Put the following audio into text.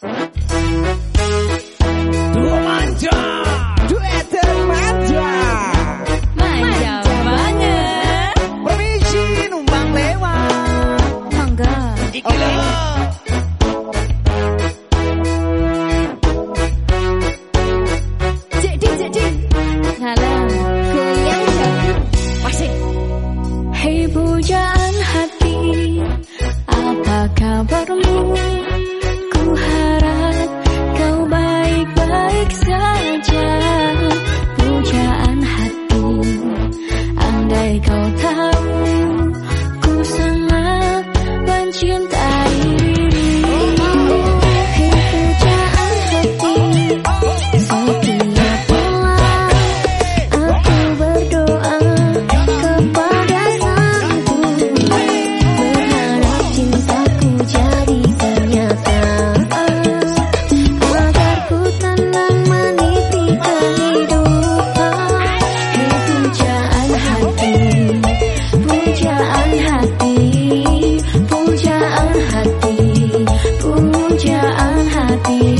Thank you. 高塔 ti.